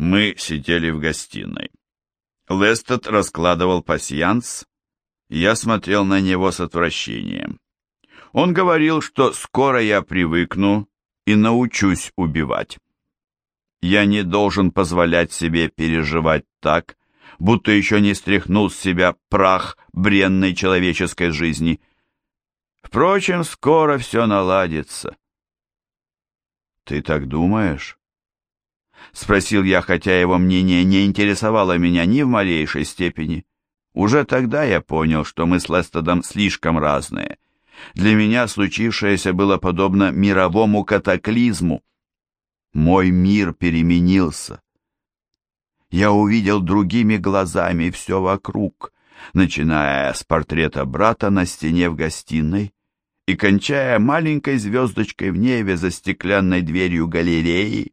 Мы сидели в гостиной. Лестед раскладывал пасьянс, я смотрел на него с отвращением. Он говорил, что скоро я привыкну и научусь убивать. Я не должен позволять себе переживать так, будто еще не стряхнул с себя прах бренной человеческой жизни. Впрочем, скоро все наладится. «Ты так думаешь?» — спросил я, хотя его мнение не интересовало меня ни в малейшей степени. Уже тогда я понял, что мы с Лестедом слишком разные. Для меня случившееся было подобно мировому катаклизму. Мой мир переменился. Я увидел другими глазами все вокруг, начиная с портрета брата на стене в гостиной, и кончая маленькой звездочкой в небе за стеклянной дверью галереи.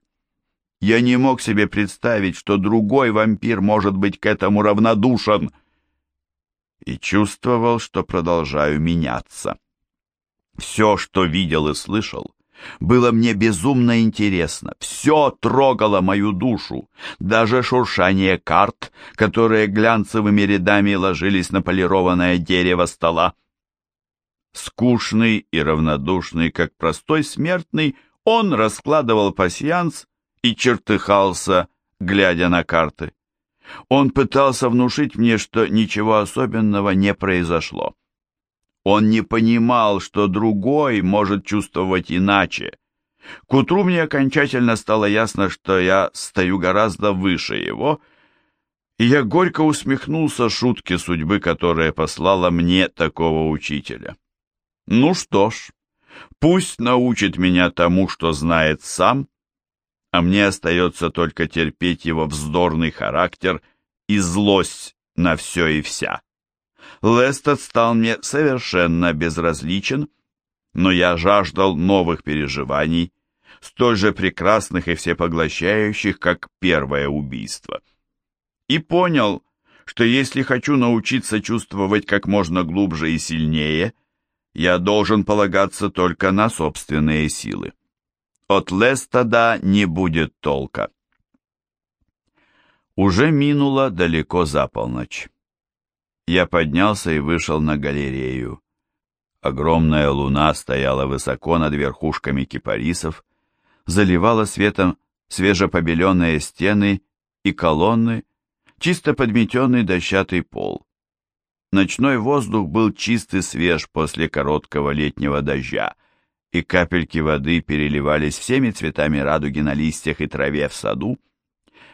Я не мог себе представить, что другой вампир может быть к этому равнодушен, и чувствовал, что продолжаю меняться. Все, что видел и слышал, было мне безумно интересно, все трогало мою душу, даже шуршание карт, которые глянцевыми рядами ложились на полированное дерево стола. Скучный и равнодушный, как простой смертный, он раскладывал пасьянс и чертыхался, глядя на карты. Он пытался внушить мне, что ничего особенного не произошло. Он не понимал, что другой может чувствовать иначе. К утру мне окончательно стало ясно, что я стою гораздо выше его, и я горько усмехнулся шутке судьбы, которая послала мне такого учителя. Ну что ж, пусть научит меня тому, что знает сам, а мне остается только терпеть его вздорный характер и злость на все и вся. Лестед стал мне совершенно безразличен, но я жаждал новых переживаний, столь же прекрасных и всепоглощающих, как первое убийство. И понял, что если хочу научиться чувствовать как можно глубже и сильнее – я должен полагаться только на собственные силы. От Лестада не будет толка. Уже минуло далеко за полночь. Я поднялся и вышел на галерею. Огромная луна стояла высоко над верхушками кипарисов, заливала светом свежепобеленные стены и колонны, чисто подметенный дощатый пол. Ночной воздух был чист и свеж после короткого летнего дождя, и капельки воды переливались всеми цветами радуги на листьях и траве в саду.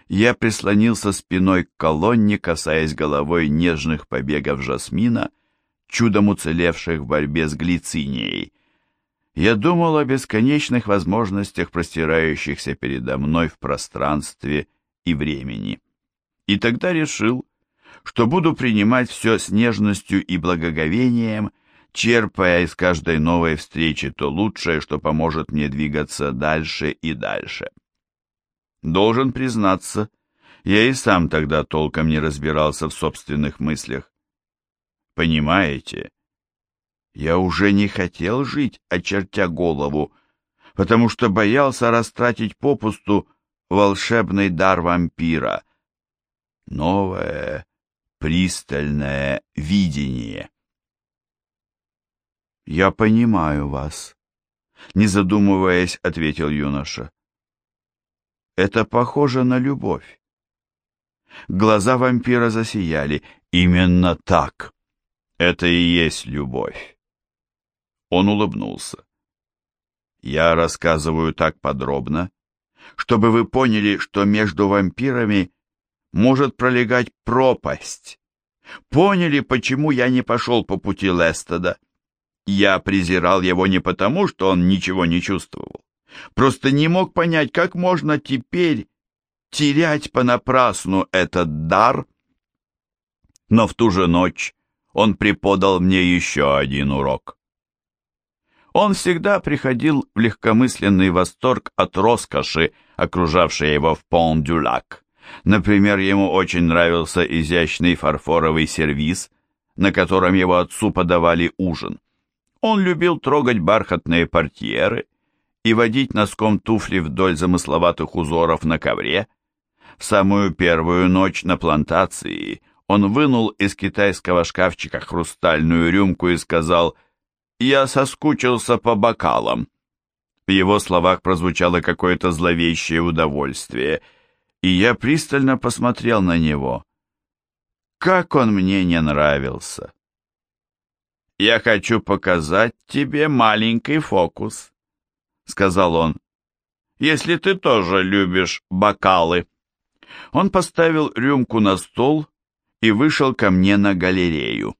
Я прислонился спиной к колонне, касаясь головой нежных побегов жасмина, чудом уцелевших в борьбе с глицинией. Я думал о бесконечных возможностях, простирающихся передо мной в пространстве и времени. И тогда решил, что буду принимать все с нежностью и благоговением, черпая из каждой новой встречи то лучшее, что поможет мне двигаться дальше и дальше. Должен признаться, я и сам тогда толком не разбирался в собственных мыслях. Понимаете, я уже не хотел жить, очертя голову, потому что боялся растратить попусту волшебный дар вампира. Новое, пристальное видение. «Я понимаю вас», — не задумываясь, ответил юноша. «Это похоже на любовь». Глаза вампира засияли. «Именно так. Это и есть любовь». Он улыбнулся. «Я рассказываю так подробно, чтобы вы поняли, что между вампирами может пролегать пропасть. Поняли, почему я не пошел по пути Лестеда? Я презирал его не потому, что он ничего не чувствовал. Просто не мог понять, как можно теперь терять понапрасну этот дар. Но в ту же ночь он преподал мне еще один урок. Он всегда приходил в легкомысленный восторг от роскоши, окружавшей его в Пон-Дюлак. Например, ему очень нравился изящный фарфоровый сервиз, на котором его отцу подавали ужин. Он любил трогать бархатные портьеры и водить носком туфли вдоль замысловатых узоров на ковре, В самую первую ночь на плантации он вынул из китайского шкафчика хрустальную рюмку и сказал «Я соскучился по бокалам». В его словах прозвучало какое-то зловещее удовольствие, и я пристально посмотрел на него. Как он мне не нравился! «Я хочу показать тебе маленький фокус», — сказал он, «если ты тоже любишь бокалы». Он поставил рюмку на стол и вышел ко мне на галерею.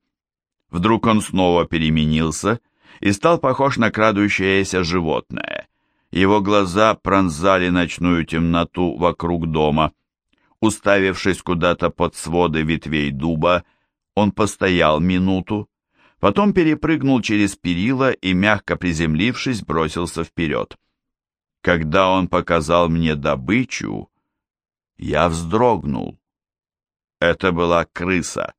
Вдруг он снова переменился и стал похож на крадущееся животное. Его глаза пронзали ночную темноту вокруг дома. Уставившись куда-то под своды ветвей дуба, он постоял минуту, потом перепрыгнул через перила и, мягко приземлившись, бросился вперед. Когда он показал мне добычу, я вздрогнул. Это была крыса.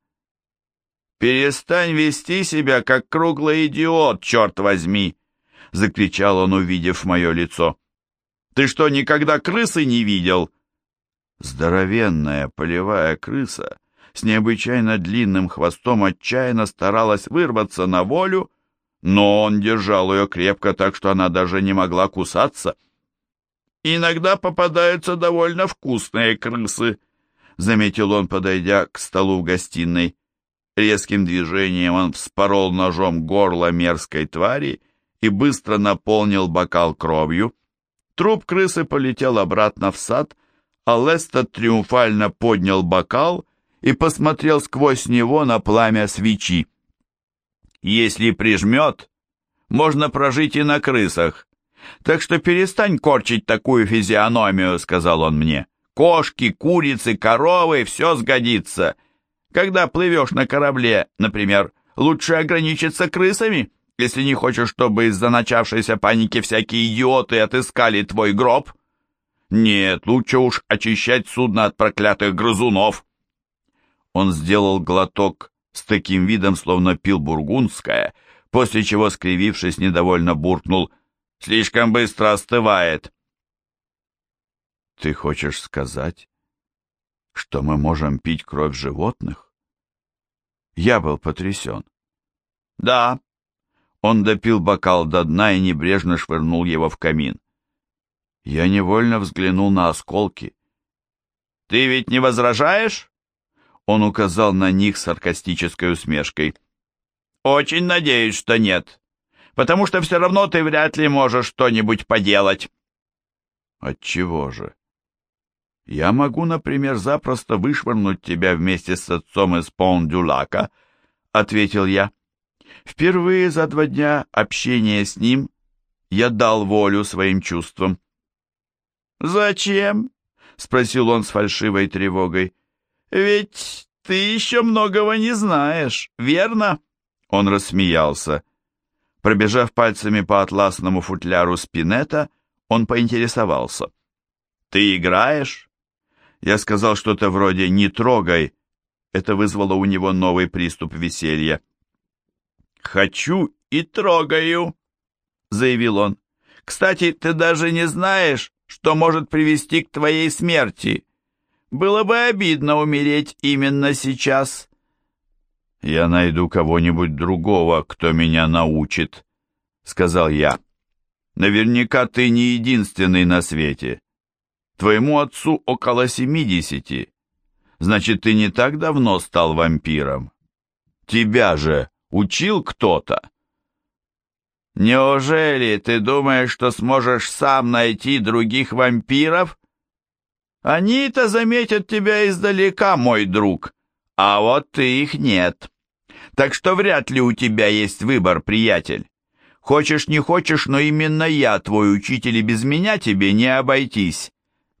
«Перестань вести себя, как круглый идиот, черт возьми!» — закричал он, увидев мое лицо. «Ты что, никогда крысы не видел?» Здоровенная полевая крыса с необычайно длинным хвостом отчаянно старалась вырваться на волю, но он держал ее крепко так, что она даже не могла кусаться. «Иногда попадаются довольно вкусные крысы», — заметил он, подойдя к столу в гостиной. Резким движением он вспорол ножом горло мерзкой твари и быстро наполнил бокал кровью. Труп крысы полетел обратно в сад, а Лестед триумфально поднял бокал и посмотрел сквозь него на пламя свечи. «Если прижмет, можно прожить и на крысах», так что перестань корчить такую физиономию, сказал он мне. Кошки, курицы, коровы, все сгодится. Когда плывешь на корабле, например, лучше ограничиться крысами, если не хочешь, чтобы из-за начавшейся паники всякие идиоты отыскали твой гроб. Нет, лучше уж очищать судно от проклятых грызунов. Он сделал глоток с таким видом, словно пил бургундское, после чего, скривившись, недовольно буркнул — Слишком быстро остывает. Ты хочешь сказать, что мы можем пить кровь животных? Я был потрясен. Да. Он допил бокал до дна и небрежно швырнул его в камин. Я невольно взглянул на осколки. Ты ведь не возражаешь? Он указал на них саркастической усмешкой. Очень надеюсь, что нет потому что все равно ты вряд ли можешь что-нибудь поделать. Отчего же? Я могу, например, запросто вышвырнуть тебя вместе с отцом из Пон-Дюлака, ответил я. Впервые за два дня общения с ним я дал волю своим чувствам. «Зачем?» — спросил он с фальшивой тревогой. «Ведь ты еще многого не знаешь, верно?» Он рассмеялся. Пробежав пальцами по атласному футляру спинета, он поинтересовался. «Ты играешь?» Я сказал что-то вроде «не трогай». Это вызвало у него новый приступ веселья. «Хочу и трогаю», — заявил он. «Кстати, ты даже не знаешь, что может привести к твоей смерти. Было бы обидно умереть именно сейчас». «Я найду кого-нибудь другого, кто меня научит», — сказал я. «Наверняка ты не единственный на свете. Твоему отцу около семидесяти. Значит, ты не так давно стал вампиром. Тебя же учил кто-то». «Неужели ты думаешь, что сможешь сам найти других вампиров?» «Они-то заметят тебя издалека, мой друг, а вот ты их нет». Так что вряд ли у тебя есть выбор, приятель. Хочешь, не хочешь, но именно я, твой учитель, и без меня тебе не обойтись.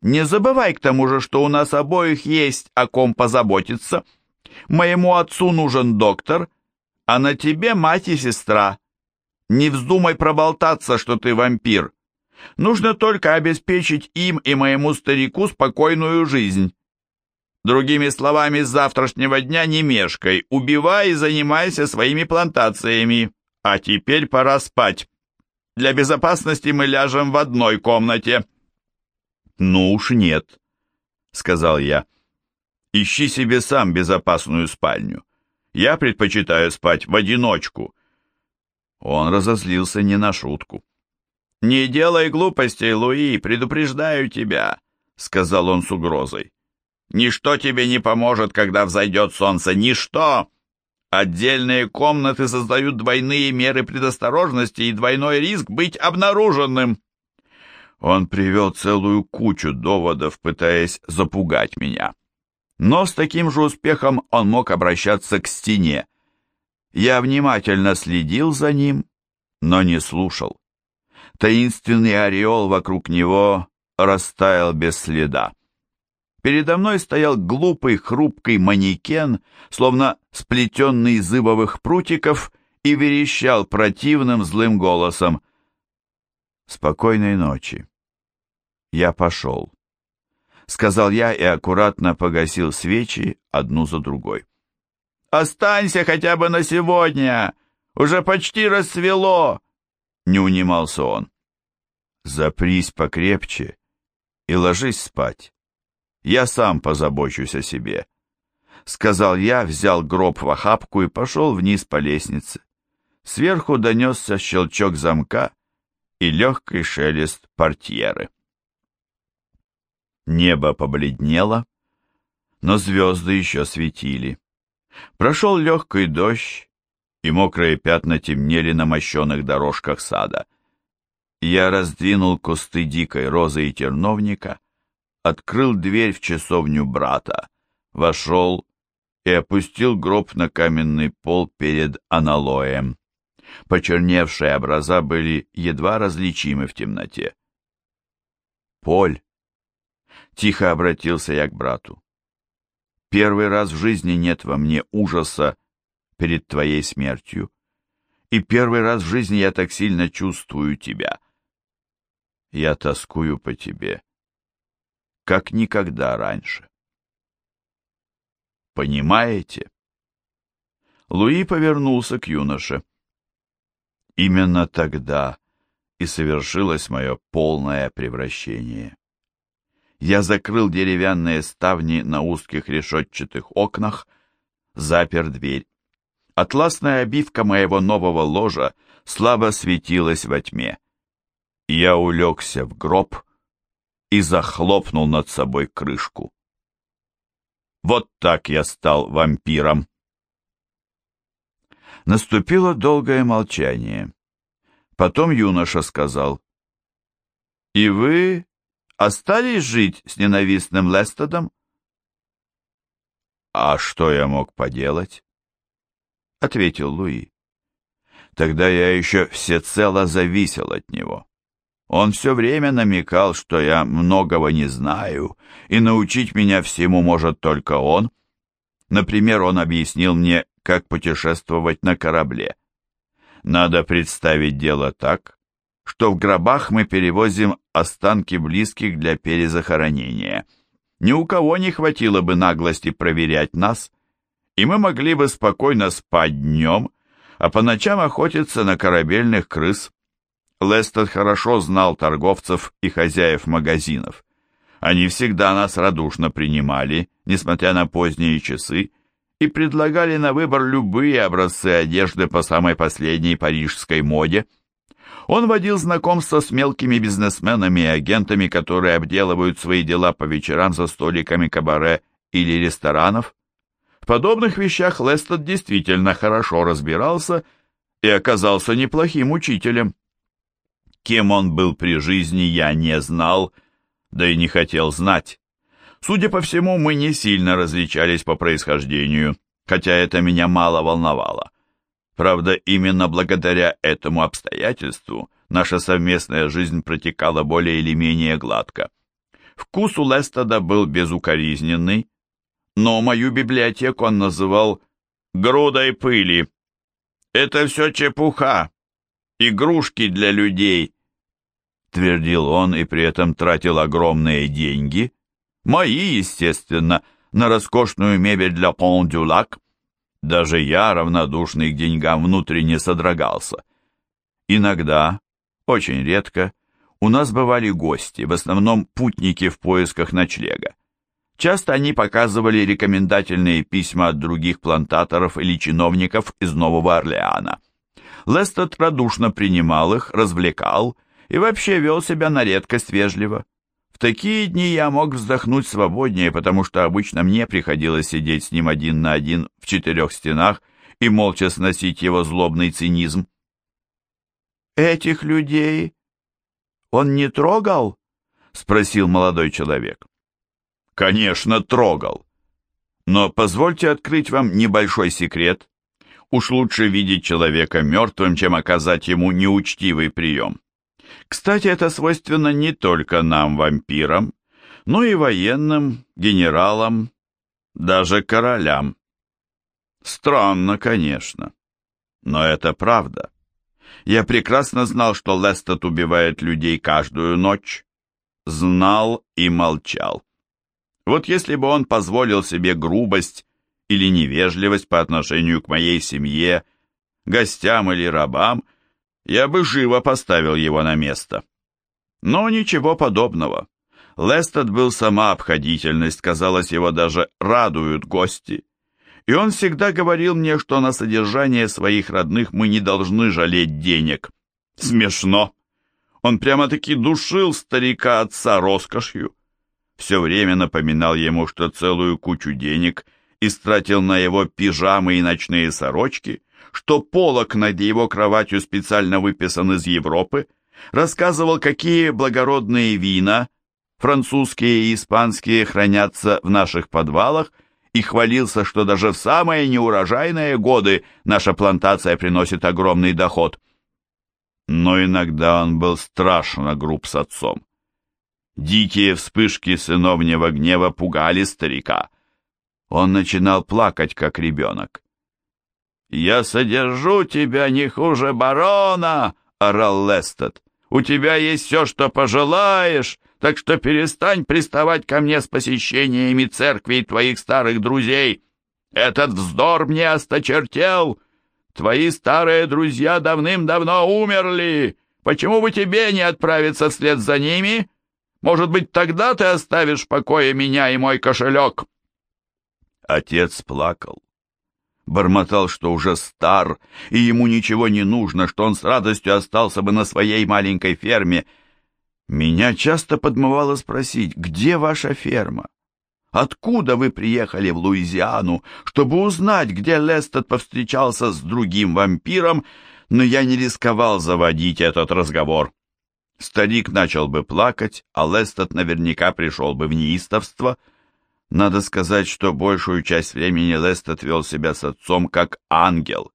Не забывай к тому же, что у нас обоих есть о ком позаботиться. Моему отцу нужен доктор, а на тебе мать и сестра. Не вздумай проболтаться, что ты вампир. Нужно только обеспечить им и моему старику спокойную жизнь. Другими словами, с завтрашнего дня не мешкай, убивай и занимайся своими плантациями. А теперь пора спать. Для безопасности мы ляжем в одной комнате. Ну уж нет. сказал я. «Ищи себе сам безопасную спальню. Я предпочитаю спать в одиночку». Он разозлился не на шутку. «Не делай глупостей, Луи, предупреждаю тебя», — сказал он с угрозой. «Ничто тебе не поможет, когда взойдет солнце, ничто! Отдельные комнаты создают двойные меры предосторожности и двойной риск быть обнаруженным». Он привел целую кучу доводов, пытаясь запугать меня. Но с таким же успехом он мог обращаться к стене. Я внимательно следил за ним, но не слушал. Таинственный ореол вокруг него растаял без следа. Передо мной стоял глупый хрупкий манекен, словно сплетенный из зыбовых прутиков, и верещал противным злым голосом. «Спокойной ночи. Я пошел», — сказал я и аккуратно погасил свечи одну за другой. «Останься хотя бы на сегодня! Уже почти рассвело!» — не унимался он. «Запрись покрепче и ложись спать. Я сам позабочусь о себе», — сказал я, взял гроб в охапку и пошел вниз по лестнице. Сверху донесся щелчок замка и легкий шелест портьеры. Небо побледнело, но звезды еще светили. Прошел легкий дождь, и мокрые пятна темнели на мощенных дорожках сада. Я раздвинул кусты дикой розы и терновника, открыл дверь в часовню брата, вошел и опустил гроб на каменный пол перед аналоем. Почерневшие образа были едва различимы в темноте. «Поль!» — тихо обратился я к брату. «Первый раз в жизни нет во мне ужаса перед твоей смертью, и первый раз в жизни я так сильно чувствую тебя. Я тоскую по тебе, как никогда раньше. Понимаете? Луи повернулся к юноше. Именно тогда и совершилось мое полное превращение. Я закрыл деревянные ставни на узких решетчатых окнах, запер дверь. Атласная обивка моего нового ложа слабо светилась во тьме. Я улегся в гроб и захлопнул над собой крышку. Вот так я стал вампиром. Наступило долгое молчание. Потом юноша сказал, «И вы остались жить с ненавистным Лестедом?» «А что я мог поделать?» — ответил Луи. «Тогда я еще всецело зависел от него. Он все время намекал, что я многого не знаю, и научить меня всему может только он. Например, он объяснил мне, как путешествовать на корабле. Надо представить дело так, что в гробах мы перевозим останки близких для перезахоронения. Ни у кого не хватило бы наглости проверять нас, и мы могли бы спокойно спать днем, а по ночам охотиться на корабельных крыс. Лестед хорошо знал торговцев и хозяев магазинов. Они всегда нас радушно принимали, несмотря на поздние часы, и предлагали на выбор любые образцы одежды по самой последней парижской моде. Он водил знакомства с мелкими бизнесменами и агентами, которые обделывают свои дела по вечерам за столиками кабаре или ресторанов. В подобных вещах Лестед действительно хорошо разбирался и оказался неплохим учителем. Кем он был при жизни, я не знал, да и не хотел знать. Судя по всему, мы не сильно различались по происхождению, хотя это меня мало волновало. Правда, именно благодаря этому обстоятельству наша совместная жизнь протекала более или менее гладко. Вкус у Лестеда был безукоризненный, но мою библиотеку он называл «грудой пыли». «Это все чепуха, игрушки для людей», твердил он и при этом тратил огромные деньги, мои, естественно, на роскошную мебель для Пон-дю-Лак. Даже я, равнодушный к деньгам, внутренне содрогался. Иногда, очень редко, у нас бывали гости, в основном путники в поисках ночлега. Часто они показывали рекомендательные письма от других плантаторов или чиновников из Нового Орлеана. Лестед радушно принимал их, развлекал и вообще вел себя на редкость вежливо. В такие дни я мог вздохнуть свободнее, потому что обычно мне приходилось сидеть с ним один на один в четырех стенах и молча сносить его злобный цинизм. «Этих людей он не трогал?» — спросил молодой человек. «Конечно, трогал. Но позвольте открыть вам небольшой секрет. Уж лучше видеть человека мертвым, чем оказать ему неучтивый прием. Кстати, это свойственно не только нам, вампирам, но и военным, генералам, даже королям. Странно, конечно, но это правда. Я прекрасно знал, что Лестед убивает людей каждую ночь. Знал и молчал. Вот если бы он позволил себе грубость или невежливость по отношению к моей семье, гостям или рабам, я бы живо поставил его на место. Но ничего подобного. Лестед был сама обходительность, казалось, его даже радуют гости. И он всегда говорил мне, что на содержание своих родных мы не должны жалеть денег. Смешно. Он прямо-таки душил старика отца роскошью. Все время напоминал ему, что целую кучу денег истратил на его пижамы и ночные сорочки, что полок над его кроватью специально выписан из Европы, рассказывал, какие благородные вина, французские и испанские, хранятся в наших подвалах, и хвалился, что даже в самые неурожайные годы наша плантация приносит огромный доход. Но иногда он был страшно груб с отцом. Дикие вспышки сыновнего гнева пугали старика. Он начинал плакать, как ребенок. «Я содержу тебя не хуже барона!» — орал Лестед. «У тебя есть все, что пожелаешь, так что перестань приставать ко мне с посещениями церкви и твоих старых друзей. Этот вздор мне осточертел. Твои старые друзья давным-давно умерли. Почему бы тебе не отправиться вслед за ними? Может быть, тогда ты оставишь в покое меня и мой кошелек?» Отец плакал бормотал, что уже стар, и ему ничего не нужно, что он с радостью остался бы на своей маленькой ферме. Меня часто подмывало спросить, где ваша ферма? Откуда вы приехали в Луизиану, чтобы узнать, где Лестед повстречался с другим вампиром, но я не рисковал заводить этот разговор. Старик начал бы плакать, а Лестед наверняка пришел бы в неистовство — надо сказать, что большую часть времени Лестед вел себя с отцом как ангел.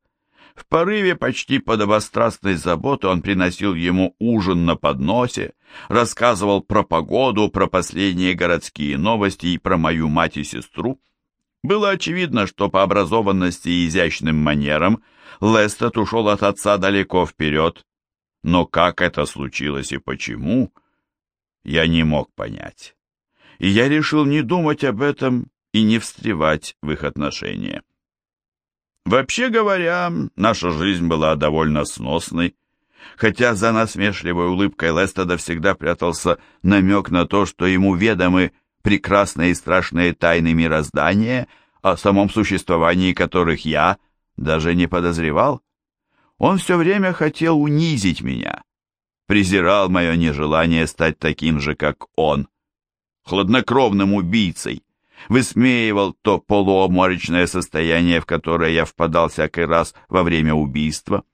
В порыве почти подобострастной заботы он приносил ему ужин на подносе, рассказывал про погоду, про последние городские новости и про мою мать и сестру. Было очевидно, что по образованности и изящным манерам Лестед ушел от отца далеко вперед, но как это случилось и почему, я не мог понять и я решил не думать об этом и не встревать в их отношения. Вообще говоря, наша жизнь была довольно сносной, хотя за насмешливой улыбкой Лестеда всегда прятался намек на то, что ему ведомы прекрасные и страшные тайны мироздания, о самом существовании которых я даже не подозревал. Он все время хотел унизить меня, презирал мое нежелание стать таким же, как он хладнокровным убийцей, высмеивал то полуобморочное состояние, в которое я впадал всякий раз во время убийства.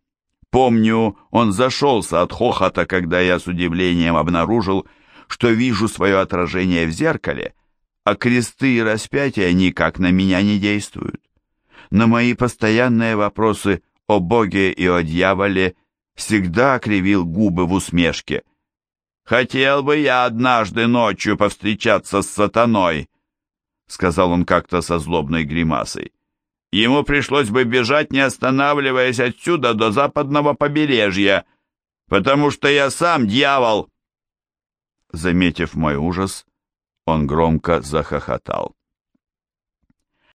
Помню, он зашелся от хохота, когда я с удивлением обнаружил, что вижу свое отражение в зеркале, а кресты и распятия никак на меня не действуют. На мои постоянные вопросы о Боге и о дьяволе всегда кривил губы в усмешке – «Хотел бы я однажды ночью повстречаться с сатаной», — сказал он как-то со злобной гримасой. «Ему пришлось бы бежать, не останавливаясь отсюда до западного побережья, потому что я сам дьявол». Заметив мой ужас, он громко захохотал.